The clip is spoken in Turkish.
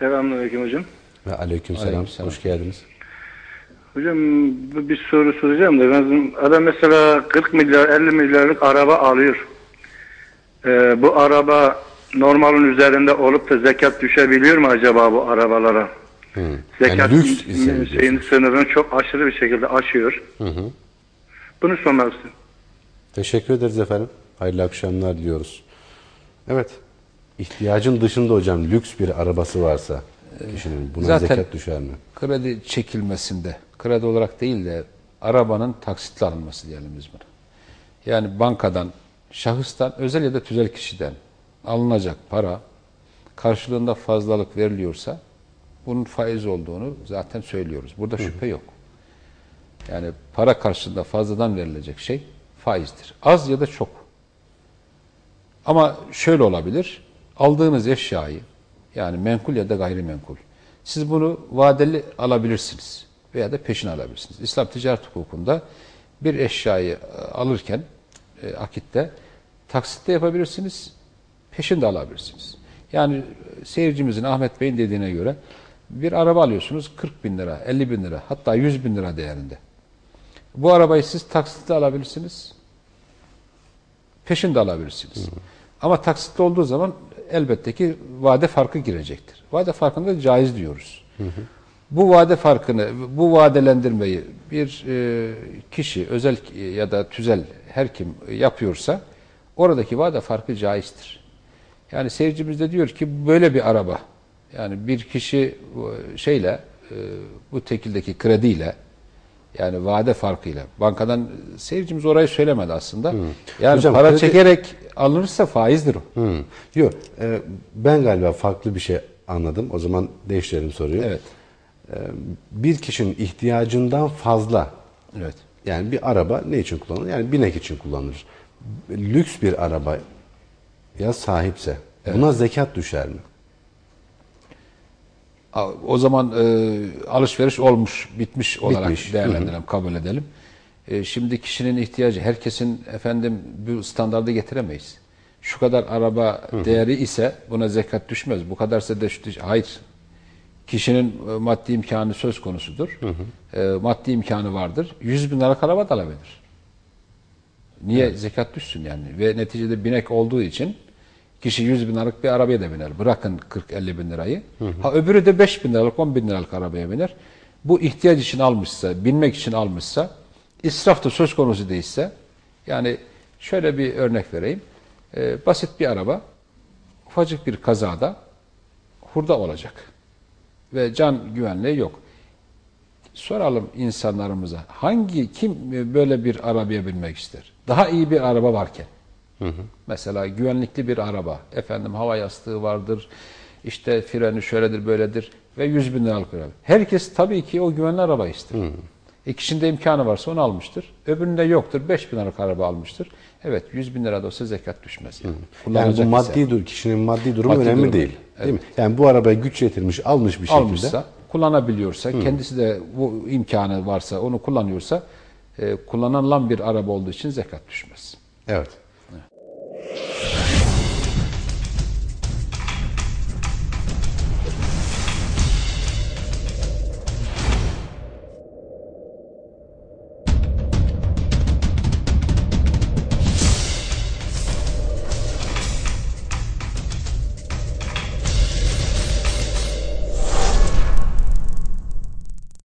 Selamünaleyküm hocam. Ve aleykümselam. Aleykümselam. Hoş geldiniz. Hocam bu bir soru soracağım da ben adam mesela 40 milyar 50 milyarlık araba alıyor. Ee, bu araba normalin üzerinde olup da zekat düşebiliyor mu acaba bu arabalara? Hı. Zekat Yani lüks şeyin sınırını çok aşırı bir şekilde aşıyor. Hı hı. Bunu sormak. Teşekkür ederiz efendim. Hayırlı akşamlar diyoruz. Evet. İhtiyacın dışında hocam lüks bir arabası varsa kişinin buna Zaten- zekat düşer mi? Kredi çekilmesinde, kredi olarak değil de arabanın taksitle alınması diyelim biz buna. Yani bankadan, şahıstan, özel ya da tüzel kişiden alınacak para karşılığında fazlalık veriliyorsa bunun faiz olduğunu zaten söylüyoruz. Burada şüphe yok. Yani para karşılığında fazladan verilecek şey faizdir. Az ya da çok. Ama şöyle olabilir. Aldığınız eşyayı yani menkul ya da gayrimenkul. Siz bunu vadeli alabilirsiniz veya da peşin alabilirsiniz. İslam ticaret hukukunda bir eşyayı e, alırken e, akitte taksitte yapabilirsiniz, peşin de alabilirsiniz. Yani e, seyircimizin Ahmet Bey'in dediğine göre bir araba alıyorsunuz 40 bin lira, 50 bin lira hatta 100 bin lira değerinde. Bu arabayı siz taksitte alabilirsiniz, peşin de alabilirsiniz. Ama taksitle olduğu zaman elbette ki vade farkı girecektir. Vade farkında da caiz diyoruz. Bu vade farkını, bu vadelendirmeyi bir e, kişi özel ya da tüzel her kim yapıyorsa oradaki vade farkı caizdir. Yani seyircimiz de diyor ki böyle bir araba yani bir kişi e, şeyle e, bu tekildeki krediyle yani vade farkıyla bankadan seyircimiz orayı söylemedi aslında. Yani Hocam, para kredi- çekerek alınırsa faizdir o. Hı. Yok. e, ben galiba farklı bir şey anladım. O zaman değiştirelim soruyu. Evet. E, bir kişinin ihtiyacından fazla Evet. yani bir araba ne için kullanılır? Yani binek için kullanılır. Lüks bir araba ya sahipse buna zekat düşer mi? O zaman e, alışveriş olmuş, bitmiş olarak Bitmiş. değerlendirelim, kabul edelim. E, şimdi kişinin ihtiyacı, herkesin efendim bu standardı getiremeyiz. Şu kadar araba değeri ise buna zekat düşmez. Bu kadarsa da şu- hayır. Kişinin e, maddi imkanı söz konusudur. E, maddi imkanı vardır. 100 bin liralık araba da alabilir. Niye zekat düşsün yani? Ve neticede binek olduğu için kişi 100 bin liralık bir arabaya da biner. Bırakın 40-50 bin lirayı. Ha öbürü de 5 bin liralık 10 bin liralık arabaya biner. Bu ihtiyaç için almışsa, binmek için almışsa, israf da söz konusu değilse, yani şöyle bir örnek vereyim. Ee, basit bir araba, ufacık bir kazada hurda olacak. Ve can güvenliği yok. Soralım insanlarımıza hangi kim böyle bir arabaya binmek ister? Daha iyi bir araba varken. Mesela güvenlikli bir araba, efendim hava yastığı vardır, işte freni şöyledir böyledir ve 100 bin liralık bir araba. Herkes tabii ki o güvenli araba ister. E kişinin de imkanı varsa onu almıştır. Öbüründe yoktur, 5 bin liralık araba almıştır. Evet 100 bin lira da olsa zekat düşmez. Yani, Yani bu ise. maddi dur kişinin maddi durumu Maddi önemli durumu. değil. Değil mi? Yani bu arabaya güç yetirmiş, almış bir şekilde. almışsa, kullanabiliyorsa, kendisi de bu imkanı varsa, onu kullanıyorsa, e, kullanılan bir araba olduğu için zekat düşmez. Evet.